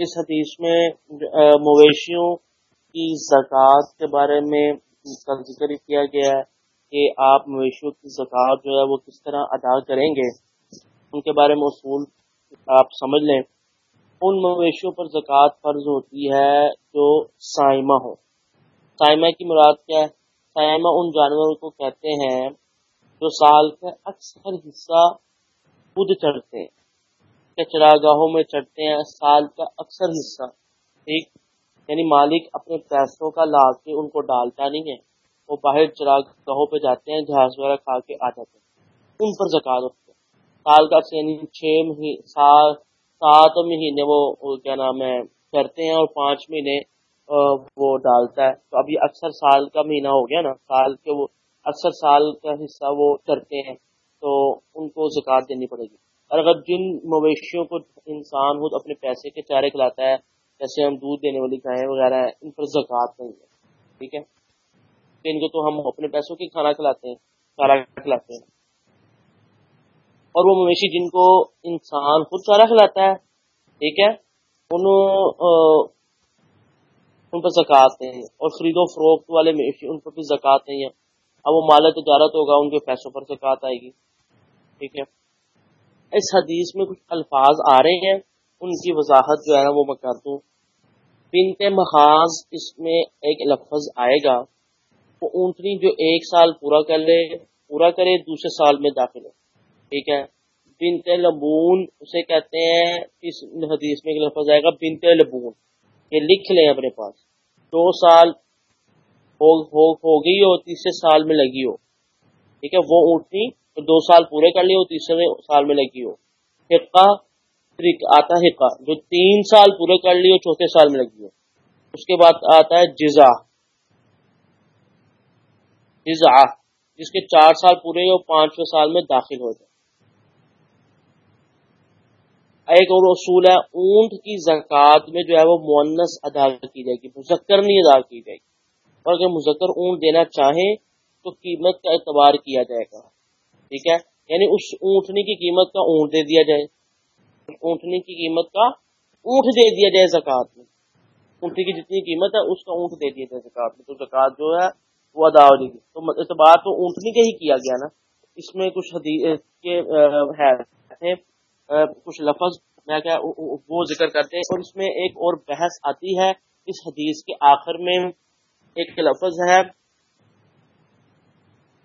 اس حدیث میں مویشیوں کی زکوٰۃ کے بارے میں کا ذکر کیا گیا ہے کہ آپ مویشیوں کی زکوٰۃ جو ہے وہ کس طرح ادا کریں گے۔ ان کے بارے میں اصول آپ سمجھ لیں۔ ان مویشیوں پر زکوٰۃ فرض ہوتی ہے جو سائمہ ہو سائمہ کی مراد کیا ہے؟ سائمہ ان جانوروں کو کہتے ہیں جو سال کا اکثر حصہ خود چڑھتے ہیں۔ چرا گاہوں میں چڑھتے ہیں، سال کا اکثر حصہ، ٹھیک؟ یعنی مالک اپنے پیسوں کا لا کے ان کو ڈالتا نہیں ہے، وہ باہر چراغ گاہوں پہ جاتے ہیں گھاس وغیرہ کھا کے آ جاتے ہیں۔ ان پر زکات ہوتے ہیں سال کا یعنی چھ مہینے سات سات مہینے وہ کیا نام ہے، کرتے ہیں اور پانچ مہینے وہ ڈالتا ہے۔ تو ابھی اکثر سال کا مہینہ ہو گیا نا، سال کے وہ، اکثر سال کا حصہ وہ کرتے ہیں، تو ان کو زکات دینی پڑے گی۔ اور اگر جن مویشیوں کو انسان خود اپنے پیسے کے چارے کھلاتا ہے، جیسے ہم دودھ دینے والی گائیں وغیرہ ہیں، ان پر زکوٰۃ نہیں ہے، ٹھیک ہے؟ ان کو تو ہم اپنے پیسوں کے کھانا کھلاتے ہیں، چارہ کھلاتے ہیں۔ اور وہ مویشی جن کو انسان خود چارہ کھلاتا ہے، ٹھیک ہے؟ ان ان پر زکوٰۃ نہیں ہے۔ اور خرید و فروخت والے مویشی ان پر بھی زکوٰۃ نہیں ہے۔ اب وہ مال تجارت ہوگا، ان کے پیسوں پر زکوٰۃ آئے گی، ٹھیک ہے؟ اس حدیث میں کچھ الفاظ آ رہے ہیں ان کی وضاحت جو ہے نا وہ میں کر دوں۔ بنت محاذ اس میں ایک لفظ آئے گا وہ اونٹنی جو ایک سال پورا کر لے پورا کرے دوسرے سال میں داخل ہو۔ ٹھیک ہے؟ بنت لبون اسے کہتے ہیں اس حدیث میں ایک لفظ آئے گا بنت لبون۔ یہ لکھ لیں اپنے پاس۔ دو سال ہو, ہو, ہو گئی ہو تیسرے سال میں لگی ہو۔ ٹھیک ہے؟ وہ اونٹنی تو دو سال پورے کر لیے ہو تیسرے سال میں لگی ہو حقہ آتا ہے حقہ، جو تین سال پورے کر لیے ہو چوتھے سال میں لگی ہو اس کے بعد آتا ہے جزا۔ جزا، جس کے چار سال پورے ہو پانچویں سال میں داخل ہو جائے۔ ایک اور اصول ہے، اونٹ کی زکوٰۃ میں جو ہے وہ مونس ادا کی جائے گی، مذکر نہیں ادا کی جائے گی۔ اور اگر مذکر اونٹ دینا چاہیں تو قیمت کا اعتبار کیا جائے گا۔ ٹھیک ہے؟ یعنی اس اونٹنی کی قیمت کا اونٹ دے دیا جائے۔ اونٹنی کی قیمت کا اونٹ دے دیا جائے زکات میں۔ اونٹنی کی جتنی قیمت ہے، اس کا اونٹ دے دیا جائے زکات میں۔ تو زکات جو ہے، وہ ادا ہو جائے گی۔ تو اعتبار تو اونٹنی کا ہی کیا گیا نا۔ اس میں کچھ حدیث کے ہے۔ کچھ لفظ۔ میں کیا وہ ذکر کرتے ہیں۔ اور اس میں ایک اور بحث آتی ہے۔ اس حدیث کے آخر میں ایک لفظ ہے۔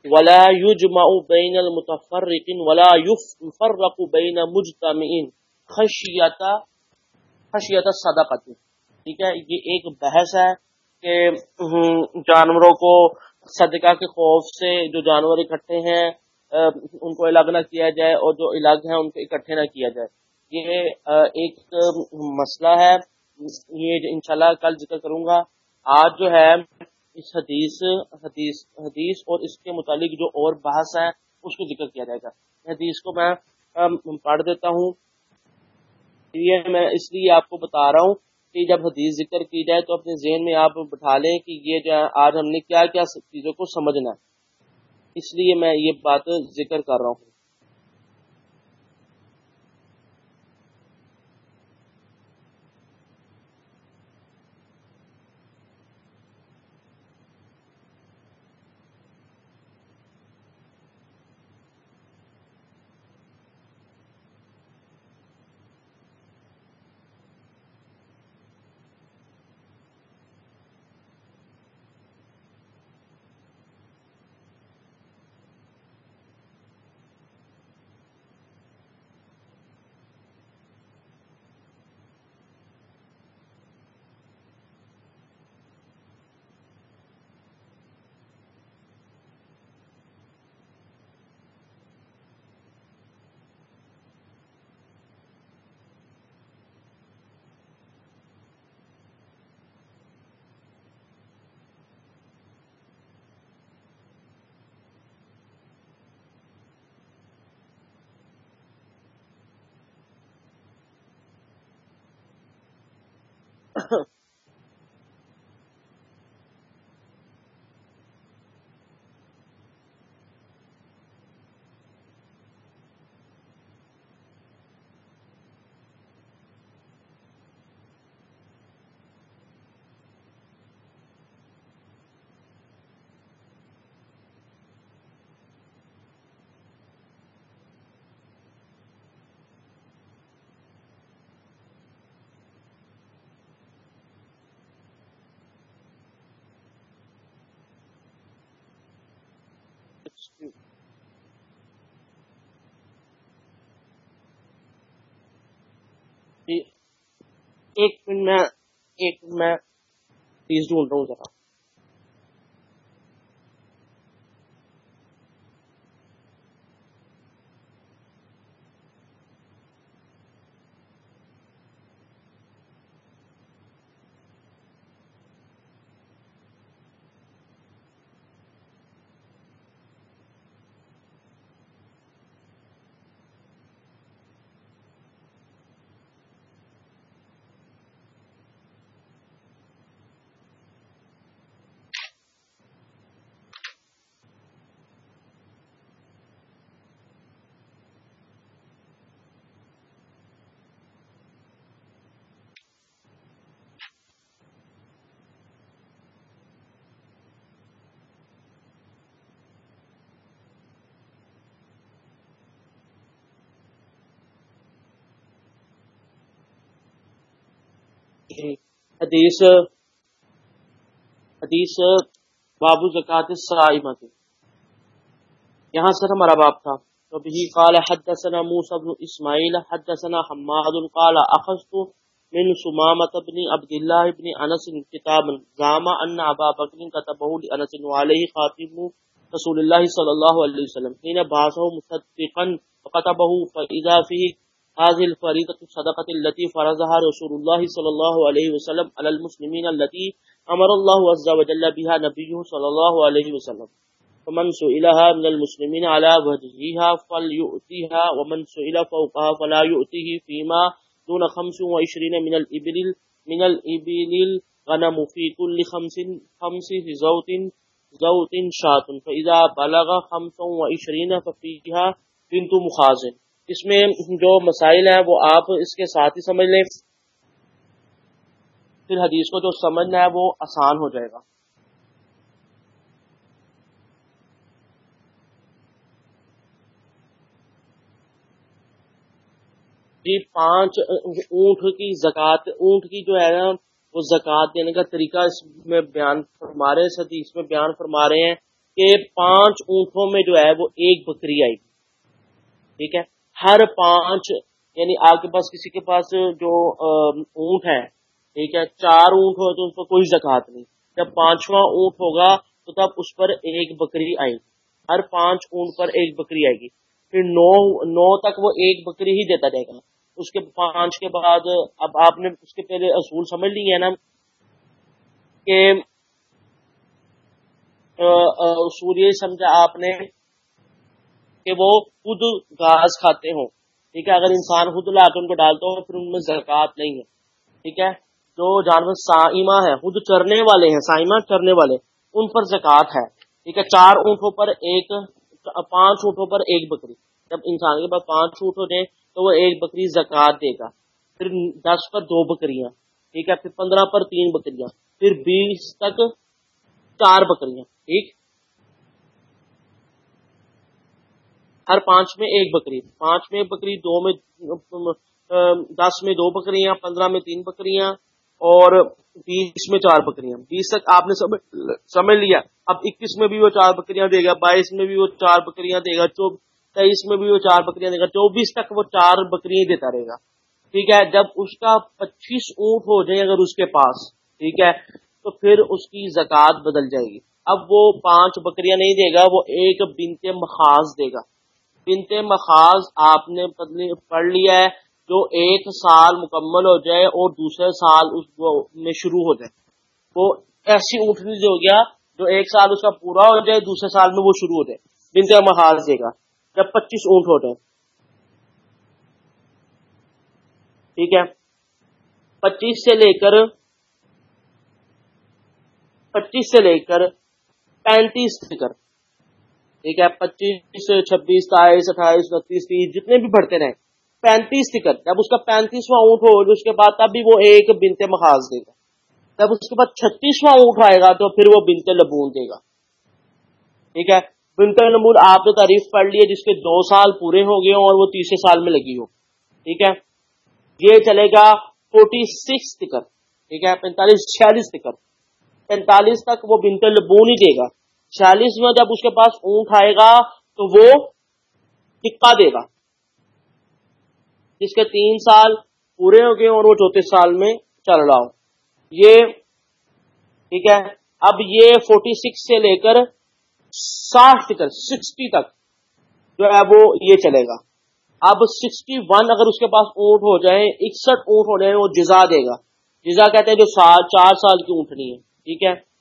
ولا يجمع بين المتفرق ولا يفرق بين مجتمعين. خشیت خشیت صدقت ٹھیک ہے؟ یہ ایک بحث ہے کہ جانوروں کو صدقہ کے خوف سے جو جانور اکٹھے ہیں ان کو الگ نہ کیا جائے اور جو الگ ہیں، ان کو اکٹھے نہ کیا جائے۔ یہ ایک مسئلہ ہے۔ یہ انشاءاللہ کل ذکر کروں گا۔ آج جو ہے اس حدیث حدیث حدیث اور اس کے متعلق جو اور بحث ہے، اس کو ذکر کیا جائے گا۔ حدیث کو میں پڑھ دیتا ہوں۔ یہ میں اس لیے آپ کو بتا رہا ہوں کہ جب حدیث ذکر کی جائے تو اپنے ذہن میں آپ بٹھا لیں کہ یہ جو آج ہم نے کیا کیا چیزوں کو سمجھنا ہے۔ اس لیے میں یہ بات ذکر کر رہا ہوں۔ جی ایک منٹ میں ایک منٹ میں پلیز ڈھونڈ رہا ہوں ذرا۔ حدیث حدیث بابو زکات سائمت یہاں سے ہمارا باب تھا۔ تو بھی قال حدثنا موسى بن اسماعيل حدثنا حماد قال اخذت من سمامة بن عبد الله بن انس كتابا زعم ان ابا بكر كتبه لانس وعليه خاتم رسول الله صلى الله عليه وسلم۔ حين بعثه مصدقا فكتبه فاذا فيه هذه الفريضة الصدقة التي فرضها رسول الله صلى الله عليه وسلم على المسلمين التي أمر الله عز وجل بها نبيه صلى الله عليه وسلم. فمن سئلها من المسلمين على وجهها فليؤتيها، ومن سئل فوقها فلا يؤتيه فيما دون خمس وعشرين من الإبل من الإبل الغنم في كل خمس خمس زوت زوت شات فإذا بلغ خمس وعشرين ففيها بنت مخازن. اس میں جو مسائل ہیں وہ آپ اس کے ساتھ ہی سمجھ لیں۔ پھر حدیث کو جو سمجھنا ہے وہ آسان ہو جائے گا۔ جی پانچ اونٹ کی زکات اونٹ کی جو ہے نا، وہ زکات دینے کا طریقہ اس میں بیان فرما رہے ہیں حدیث میں بیان فرما رہے ہیں کہ پانچ اونٹوں میں جو ہے وہ ایک بکری آئے گی۔ ٹھیک ہے؟ ہر پانچ یعنی آپ کے پاس کسی کے پاس جو اونٹ ہے ٹھیک ہے، چار اونٹ ہو تو اس پر کوئی زکات نہیں۔ جب پانچواں اونٹ ہوگا تو تب اس پر ایک بکری آئے گی۔ ہر پانچ اونٹ پر ایک بکری آئے گی۔ پھر نو نو تک وہ ایک بکری ہی دیتا رہے گا۔ اس کے پانچ کے بعد اب آپ نے اس کے پہلے اصول سمجھ لی ہے نا کہ اصول یہ سمجھا آپ نے کہ وہ خود گھاس کھاتے ہوں۔ ٹھیک ہے؟ اگر انسان خود لا کے ان کو ڈالتا ہو، پھر ان میں زکوٰۃ نہیں ہے۔ ٹھیک ہے؟ جو جانور سائمہ ہے، خود چرنے والے ہیں، سائمہ چرنے والے، ان پر زکوٰۃ ہے۔ ٹھیک ہے؟ چار اونٹوں پر ایک، پانچ اونٹوں پر ایک بکری۔ جب انسان کے پاس پانچ اونٹ ہو جائے تو وہ ایک بکری زکوٰۃ دے گا۔ پھر دس پر دو بکریاں۔ ٹھیک ہے؟ پھر پندرہ پر تین بکریاں۔ پھر بیس تک چار بکریاں۔ ٹھیک؟ ہر پانچ میں ایک بکری، پانچ میں ایک بکری، دو میں دس میں دو بکریاں، پندرہ میں تین بکریاں اور بیس میں چار بکریاں۔ بیس تک آپ نے سمجھ لیا۔ اب اکیس میں بھی وہ چار بکریاں دے گا، بائیس میں بھی وہ چار بکریاں دے گا تیئیس میں بھی وہ چار بکریاں دے گا، چوبیس تک وہ چار بکریاں دیتا رہے گا۔ ٹھیک ہے؟ جب اس کا پچیس اونٹ ہو جائے اگر اس کے پاس، ٹھیک ہے؟ تو پھر اس کی زکات بدل جائے گی۔ اب وہ پانچ بکریاں نہیں دے گا، وہ ایک بنتے مخاص دے گا۔ بنت مخاض آپ نے پڑھ لیا ہے، جو ایک سال مکمل ہو جائے اور دوسرے سال اس میں شروع ہو جائے۔ وہ ایسی اونٹنی جو ہو گیا، جو ایک سال اس کا پورا ہو جائے، دوسرے سال میں وہ شروع ہو جائے۔ بنت محاذ دے گا۔ جب پچیس اونٹ ہو جائے۔ ٹھیک ہے؟ پچیس سے لے کر، پچیس سے لے کر پینتیس تک۔ ٹھیک ہے پچیس، چھبیس، ستائیس، اٹھائیس، انتیس، تیس، جتنے بھی بڑھتے رہے پینتیس ٹکٹ۔ جب اس کا پینتیسواں اونٹ ہو اس کے بعد تب بھی وہ ایک بنتے مخاص دے گا۔ جب اس کے بعد چھتیسواں اونٹ آئے گا، تو پھر وہ بنتے لبون دے گا۔ ٹھیک ہے؟ بنتے لبون، آپ نے تعریف پڑھ لی ہے، جس کے دو سال پورے ہو گئے ہوں اور وہ تیسرے سال میں لگی ہو ٹھیک ہے؟ یہ چلے گا فورٹی سکس ٹکٹ۔ ٹھیک ہے؟ پینتالیس، چھیالیس ٹکٹ۔ پینتالیس تک وہ بنتے لبون ہی دے گا۔ چھیالیس میں جب اس کے پاس اونٹ آئے گا تو وہ ٹکا دے گا۔ جس کے تین سال پورے ہو گئے اور وہ چوتھے سال میں چل رہا ہو۔ یہ ٹھیک ہے۔ اب یہ فورٹی سکس سے لے کر ساٹھ تک سکسٹی تک جو ہے وہ یہ چلے گا۔ اب سکسٹی ون اگر اس کے پاس اونٹ ہو جائے اکسٹھ اونٹ ہو جائے وہ جزا دے گا۔ جزا کہتے ہیں جو سال چار سال کی اونٹنی ہے۔ ٹھیک ہے۔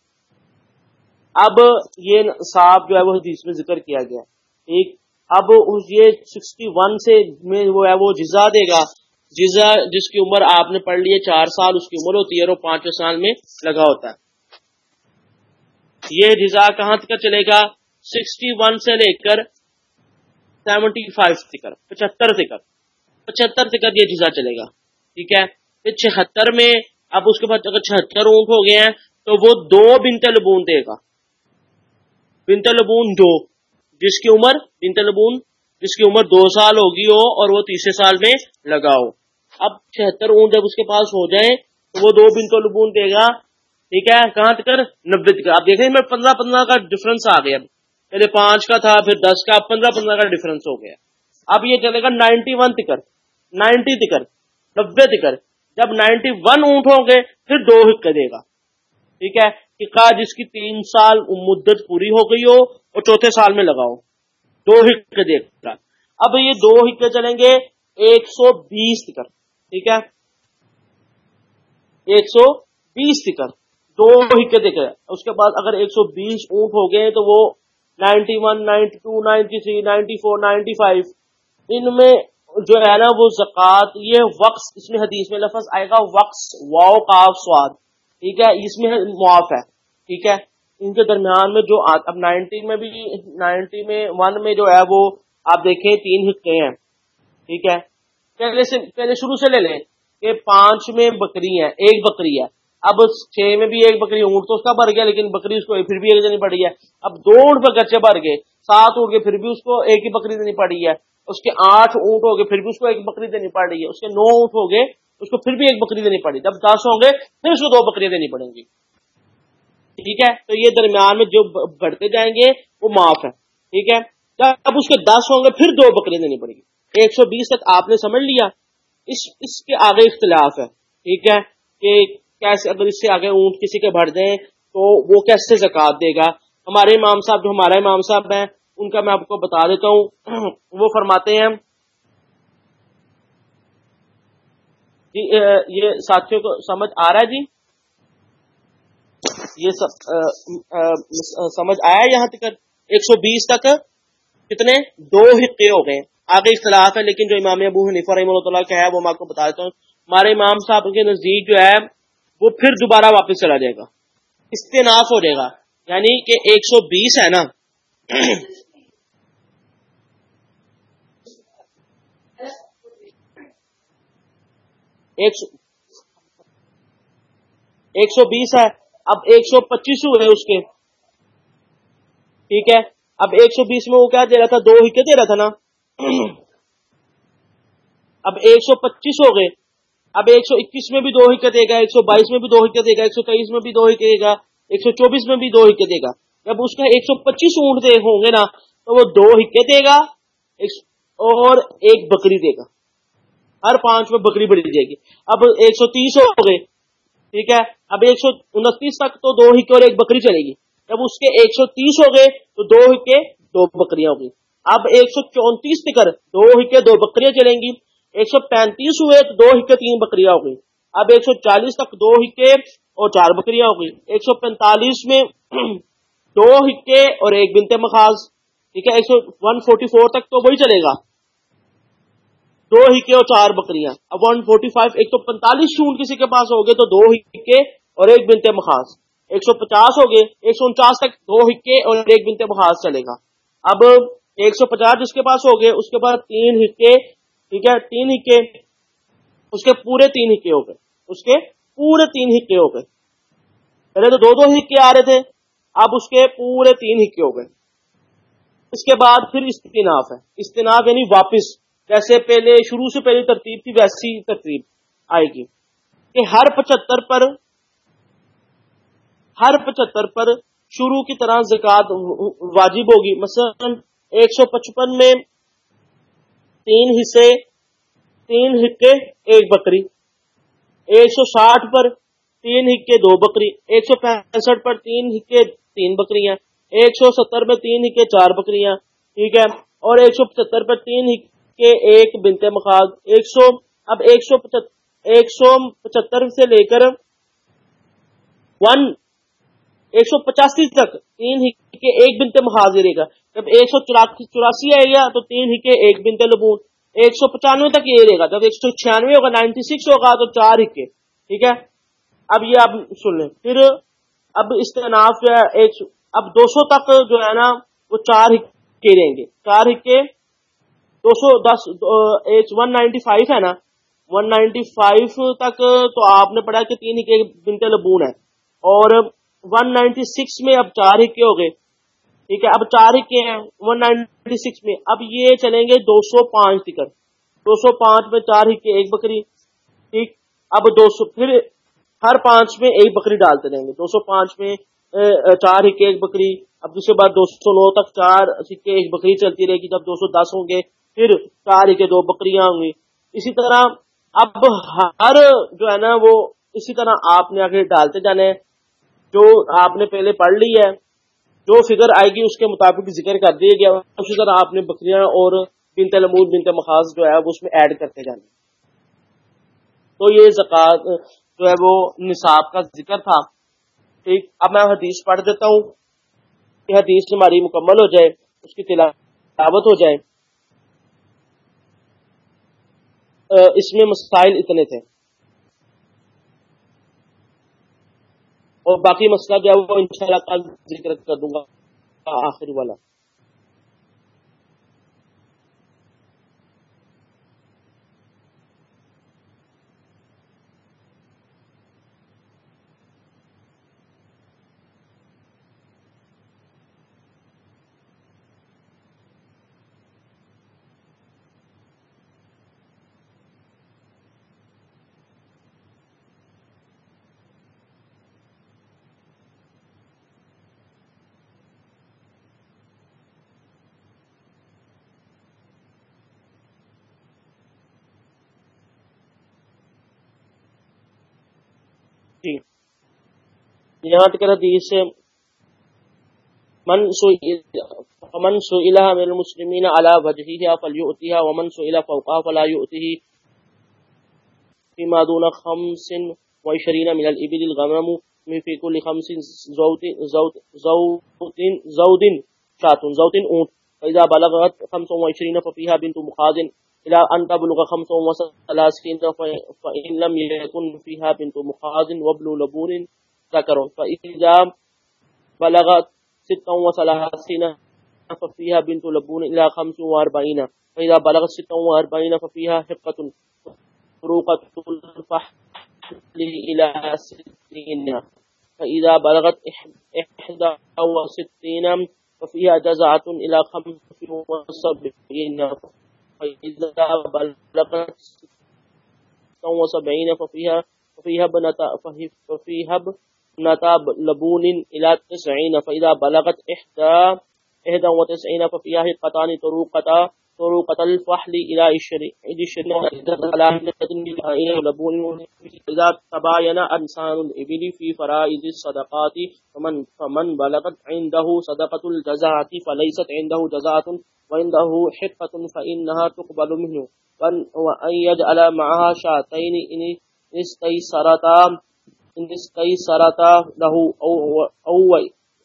اب یہ صاحب جو ہے وہ حدیث میں ذکر کیا گیا ٹھیک اب یہ سکسٹی ون سے میں وہ ہے وہ جزا دے گا۔ جزا جس کی عمر آپ نے پڑھ لی ہے، چار سال اس کی عمر ہوتی ہے اور وہ پانچویں سال میں لگا ہوتا ہے۔ یہ جزا کہاں تک چلے گا؟ سکسٹی ون سے لے کر سیونٹی فائیو تک۔ پچہتر تک۔ پچہتر تک یہ جزا چلے گا۔ ٹھیک ہے؟ پھر چھہتر میں، اب اس کے بعد اگر چھہتر اونٹ ہو گئے ہیں تو وہ دو بنت لبون دے گا۔ بنت لبون دو۔ جس کی عمر بنت لبون جس کی عمر دو سال ہوگی ہو اور وہ تیسرے سال میں لگا ہو۔ اب چھہتر اونٹ جب اس کے پاس ہو جائیں تو وہ دو بنت لبون دے گا۔ ٹھیک ہے؟ کہاں تک نبے تک آپ دیکھیں، میں پندرہ پندرہ کا ڈفرنس آ گیا۔ پہلے پانچ کا تھا، پھر دس کا۔ پندرہ پندرہ کا ڈفرنس ہو گیا۔ اب یہ چلے گا نائنٹی ون تکر نائنٹی تکر نبے تکر جب نائنٹی ون اونٹ ہوں گے، پھر دو حکے دے گا۔ ٹھیک ہے؟ کہ جس کی تین سال مدت پوری ہو گئی ہو اور چوتھے سال میں لگاؤ۔ دو حکے دے گا اب یہ دو حکے چلیں گے۔ ایک سو بیس تکر ٹھیک ہے۔ ایک سو بیس تکر دو ہکے دیکھے اس کے بعد اگر ایک سو بیس اونٹ ہو گئے تو وہ ninety one, ninety two, ninety three, ninety four, ninety five. ان میں جو ہے نا وہ زکات یہ وقت اس میں حدیث میں لفظ آئے گا۔ وقت واؤ کاف سواد۔ ٹھیک ہے۔ اس میں معاف ہے۔ ٹھیک ہے؟ ان کے درمیان میں جو اب نائنٹی میں بھی نائنٹی میں ون میں جو ہے وہ آپ دیکھیں تین حصے ہیں۔ ٹھیک ہے؟ پہلے سے پہلے شروع سے لے لیں کہ پانچ میں بکری ہے ایک بکری ہے۔ اب چھ میں بھی ایک بکری، اونٹ تو اس کا بھر گیا، لیکن بکری اس کو پھر بھی ایک دینی پڑی ہے۔ اب دو اونٹ پر گچے بھر گئے، سات اونٹ کے پھر بھی اس کو ایک ہی بکری دینی پڑی ہے۔ اس کے آٹھ اونٹ ہو گئے، پھر بھی اس کو ایک بکری دینی پڑ رہی ہے۔ اس کے نو اونٹ ہو گئے، اس کو پھر بھی ایک بکری دینی پڑی۔ جب دس ہوں گے، پھر اس کو دو بکریاں دینی پڑیں گی۔ ٹھیک ہے؟ تو یہ درمیان میں جو بڑھتے جائیں گے، وہ معاف ہے۔ ٹھیک ہے؟ جب اس کے دس ہوں گے، پھر دو بکریاں دینی پڑیں گی۔ ایک سو بیس تک آپ نے سمجھ لیا؟ اس اس کے آگے اختلاف ہے۔ ٹھیک ہے؟ کہ کیسے اگر اس سے آگے اونٹ کسی کے بھر دیں، تو وہ کیسے زکات دے گا؟ ہمارے امام صاحب جو ہمارے امام صاحب ہیں، ان کا میں آپ کو بتا دیتا ہوں۔ وہ فرماتے ہیں۔ جی یہ ساتھیوں کو سمجھ آ رہا ہے جی؟ یہ سمجھ آیا یہاں تک؟ ایک سو بیس تک؟ کتنے؟ دو حقے ہو گئے۔ آگے اختلاف ہے، لیکن جو امام ابو حنیفہ رحمۃ اللہ کا ہے، وہ میں آپ کو بتا دیتا ہوں۔ ہمارے امام صاحب کے نزدیک جو ہے، وہ پھر دوبارہ واپس چلا جائے گا۔ استناف ہو جائے گا۔ یعنی کہ ایک سو بیس ہے نا؟ ایک سو بیس ہے۔ اب ایک سو پچیس ہوئے اس کے۔ ٹھیک ہے؟ اب ایک سو بیس میں وہ کیا دے رہا تھا؟ دو ہی دے رہا تھا نا؟ اب ایک سو پچیس ہو گئے۔ اب ایک سو اکیس میں بھی دو ہکے دے گا، ایک سو بائیس میں بھی دو ہکے دے گا، ایک سو تیئیس میں بھی دو ہکے دے گا، ایک سو چوبیس میں بھی دو ہکے دے گا۔ جب اس کا ایک سو پچیس اونٹ دے ہوں گے نا، تو وہ دو ہکے دے گا اور ایک بکری دے گا۔ ہر پانچ میں بکری بڑی جائے گی۔ اب ایک سو تیس ہو گئے۔ ٹھیک ہے؟ اب ایک سو انتیس تک تو دو ہکے اور ایک بکری چلے گی۔ جب اس کے ایک سو تیس ہو گئے تو دو ہکے دو بکریاں ہو گئی اب ایک سو چونتیس تک دو ہکے دو بکریاں چلیں گی۔ ایک سو پینتیس ہوئے تو دو ہکے تین بکریاں ہو گئی اب ایک سو چالیس تک دو ہکے اور چار بکریاں ہو گئی ایک سو پینتالیس میں دو ہکے اور ایک بنتے مخاص ٹھیک ہے، ایک سو ون فورٹی فور تک تو وہی چلے گا۔ دو ہکے اور چار بکریاں۔ اب ون فورٹی فائیو ایک سو پینتالیس شون کسی کے پاس ہو گئے تو دو ہکے اور ایک بنتے مخاص۔ ایک سو پچاس ہو گئے ایک سو انچاس تک دو ہکے اور ایک بنتے مخاص چلے گا۔ اب ایک سو پچاس جس کے پاس ہو گئے اس کے بعد تین ہکے ٹھیک ہے، تین ہکے اس کے پورے تین ہکے ہو گئے۔ اس کے پورے تین ہکے ہو گئے۔ پہلے تو دو دو ہکے آ رہے تھے، اب اس کے پورے تین ہکے ہو گئے۔ اس کے بعد پھر استناف ہے۔ استناف یعنی واپس۔ جیسے پہلے شروع سے پہلی ترتیب تھی، ویسی ترتیب آئے گی۔ کہ ہر پچہتر پر، ہر پچہتر پر شروع کی طرح زکوٰۃ واجب ہوگی۔ مثلا ایک سو پچپن میں تین حصے، تین ہکے ایک بکری۔ ایک سو ساٹھ پر تین ہکے دو بکری۔ ایک سو پینسٹھ پر تین ہکے تین بکریاں۔ ایک سو ستر میں تین ہکے چار بکریاں۔ ٹھیک ہے؟ اور ایک سو پچہتر پر تین ہکے ایک بنتے مخاض، ایک سو، اب ایک سو ایک سو پچہتر سے لے کر ون، ایک سو پچاسی تک تین ہکے ایک بنتے محاذ رہے گا۔ جب ایک سو چوراسی آئے گا تو تین ہکے ایک بنتے لبون۔ ایک سو پچانوے تک یہ رہے گا۔ جب ایک سو چھیانوے ہوگا، نائنٹی سکس ہوگا تو چار ہکے ٹھیک ہے؟ اب یہ آپ سن لیں۔ پھر اب استناف جو ہے، ایک اب دو سو تک جو ہے نا، وہ چار ہکے رہیں گے۔ چار ہکے دو سو دس ون نائنٹی فائیو ہے نا، ون نائنٹی فائیو تک تو آپ نے پڑھا کہ تین ہکے بنتے لبون ہے۔ اور ون نائنٹی سکس میں اب چار ہکے ہو گئے۔ ٹھیک ہے، اب چار ہکے ہیں، ون نائنٹی سکس میں۔ اب یہ چلیں گے دو سو پانچ ٹکٹ۔ دو سو پانچ میں چار ہکے ایک بکری۔ ٹھیک، اب دو سو، پھر ہر پانچ میں ایک بکری ڈالتے رہیں گے۔ دو سو پانچ میں چار ہکے ایک بکری۔ اب دوسرے بعد دو سو نو تک چار سکے ایک بکری چلتی رہے گی۔ جب دو سو دس ہوں گے پھر چار ہکے دو بکریاں ہوں گی اسی طرح اب ہر جو ہے نا وہ اسی طرح آپ نے آگے ڈالتے جانے جو آپ نے پہلے پڑھ لی ہے، جو فگر آئے گی اس کے مطابق ذکر کر دیا گیا اسی طرح آپ نے بکریاں اور بنت لمود بنت مخاص جو ہے وہ اس میں ایڈ کرتے جانے تو یہ زکات جو ہے وہ نصاب کا ذکر تھا۔ ٹھیک، اب میں حدیث پڑھ دیتا ہوں۔ کہ حدیث ہماری مکمل ہو جائے، اس کی تلاوت ہو جائے۔ اس میں مسائل اتنے تھے۔ اور باقی مسئلہ جو ہے، وہ ان شاء اللہ کل ذکر کر دوں گا، آخری والا۔ یہاں تک حدیث من من سئلها من المسلمين على وجهها فليؤتها ومن سئل فوقها فلا يؤته فيما دون خمس وعشرين من الإبل الغمم في كل خمس زوت زوت زوت زود شات، زوت أونت فإذا بلغت خمس وعشرين ففيها بنت مخاز إلى أن تبلغ خمس وثلاثين فإن لم يكن فيها بنت مخاز وابن لبون ذكر فإذا بلغت ستا وثلاثين ففيها بنت لبون إلى خمس واربعين فإذا بلغت ستا واربعين ففيها حقة فروقة الفحل إلى ستين فإذا بلغت إحدى وستين ففيها جزعة إلى خمس وسبعين فإذا بلغت ستا وسبعين ففيها ففيها بنتا ففيها نتاب لبون الى تسعين فإذا بلغت إحدى إحدى وتسعين ففيها حقتان طروقة طروقة الفحل إلى عشرين إلى لبون. إذا تباين أنسان الإبل في فرائض الصدقات فمن, فمن بلغت عنده صدقة الجزاعة فليست عنده جزاعة وعنده حقة فإنها تقبل منه. وأن يجعل معها شاتين إن استيسرتا استيسرتا له أو, أو,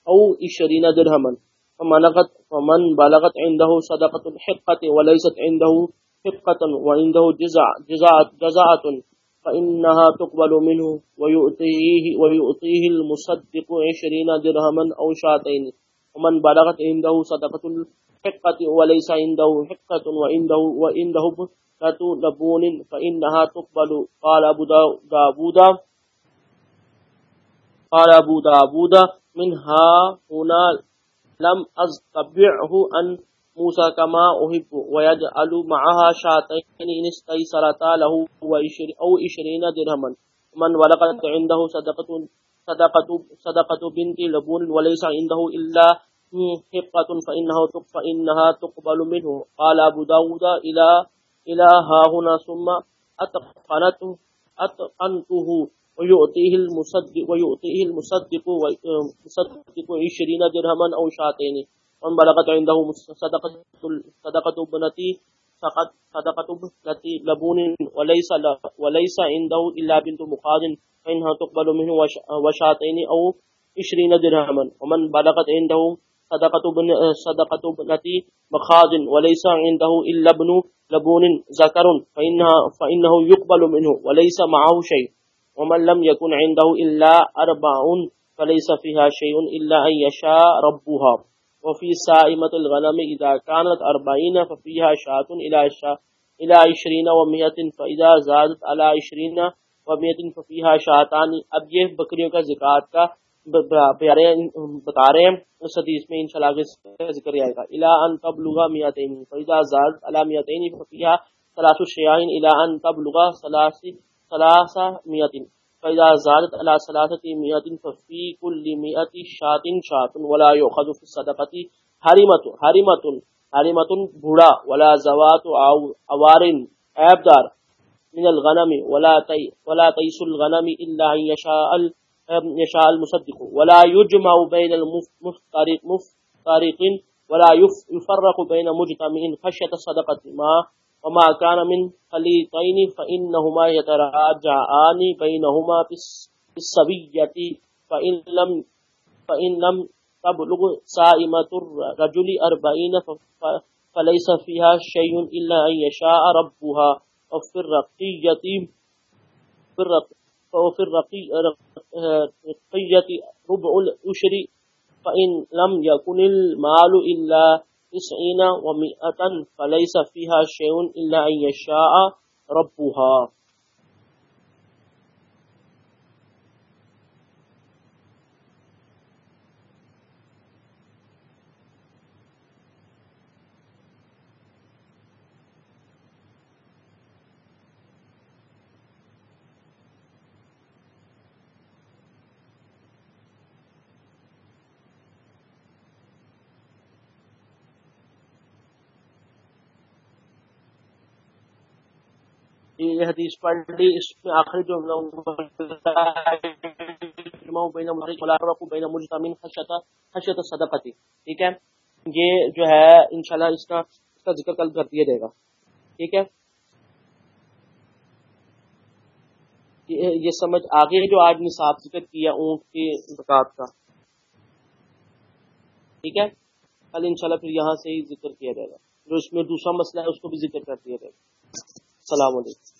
أو إشرين درهما فمنغت فمن بلغت عنده صدقة الحقة وليست عنده حقة وعنده جزع جزع جزعة فإنها تقبل منه ويؤتيه, ويؤتيه المصدق عشرين درهما أو شاتين ومن بلغت عنده صدقة الحقة وليس عنده حقة وعنده, وعنده بكة لبون فإنها تقبل قال أبو داود قال ابو داود منها هنا لم ازتبعه ان موسى كما احب ويجعل معها شاتين ان استيسرتا له او 20 درهما من ولقت عنده صدقة صدقة صدقة بنت لبون وليس عنده إلا حقة فإنها فإنها تقبل منه. قال أبو داود إلى إلى ها هنا ثم أتقنته أتقنته ويؤتيه المصدق ويؤتيه المصدق مصدق 20 درهما أو شاتين ومن بلغت عنده صدقة صدقة ابنتي فقد صدقة ابنتي لبون وليس وليس عنده إلا بنت مقاد فإنها تقبل منه وشاتين أو 20 درهما ومن بلغت عنده صدقة صدقة ابنتي مخاض وليس عنده إلا ابن لبون ذكر فإنها فإنه يقبل منه وليس معه شيء. ومن لم يكن عنده إلا أربع فليس فيها شيء إلا أن يشاء ربها. وفي سائمة الغنم إذا كانت أربعين ففيها شاة إلى شاة إلى عشرين ومئة فإذا زادت على عشرين ومئة ففيها شاتان اب یہ بکریوں کا زکات کا پیارے بتا رہے ہیں، اس حدیث میں انشاءاللہ آگے ذکر آئے گا۔ الا ان تبلغ میاتین فاذا زادت على میاتین ففيها ثلاث شیاء الى ان تبلغ ثلاث ثلاث میاتین فإذا زادت على ثلاثة مئة ففي كل مئة شات شات ولا يؤخذ في الصدقة حرمة حرمة حرمة بھوڑا ولا زوات عوار عیبدار من الغنم، ولا تي، ولا تيس الغنم إلا أن يشاء يشاء المصدق، ولا يجمع بين المفترق، مفترق، ولا يفرق بين مجتمع خشية الصدقة، ما وما كان من خليطين فإنهما يتراجعان بينهما بالسبية فإن لم فإن لم تبلغ سائمة الرجل أربعين فليس فيها شيء إلا أن يشاء ربها وفي الرقية في الرق وفي الرقية ربع الأشر فإن لم يكن المال إلا تسعین و مئتن فلیس فیہا شیون اللہ ان یشاء ربها. یہ حدیث پڑھ لی اس میں آخری جو صدقتی ٹھیک ہے؟ یہ جو ہے، انشاءاللہ اس کا اس کا ذکر کل کر دیا جائے گا۔ ٹھیک ہے؟ یہ سمجھ آگے جو آج نصاب ذکر کیا اونٹ کی زکات کا۔ ٹھیک ہے؟ کل انشاءاللہ پھر یہاں سے ہی ذکر کیا جائے گا۔ جو اس میں دوسرا مسئلہ ہے، اس کو بھی ذکر کر دیا جائے گا۔ السلام علیکم۔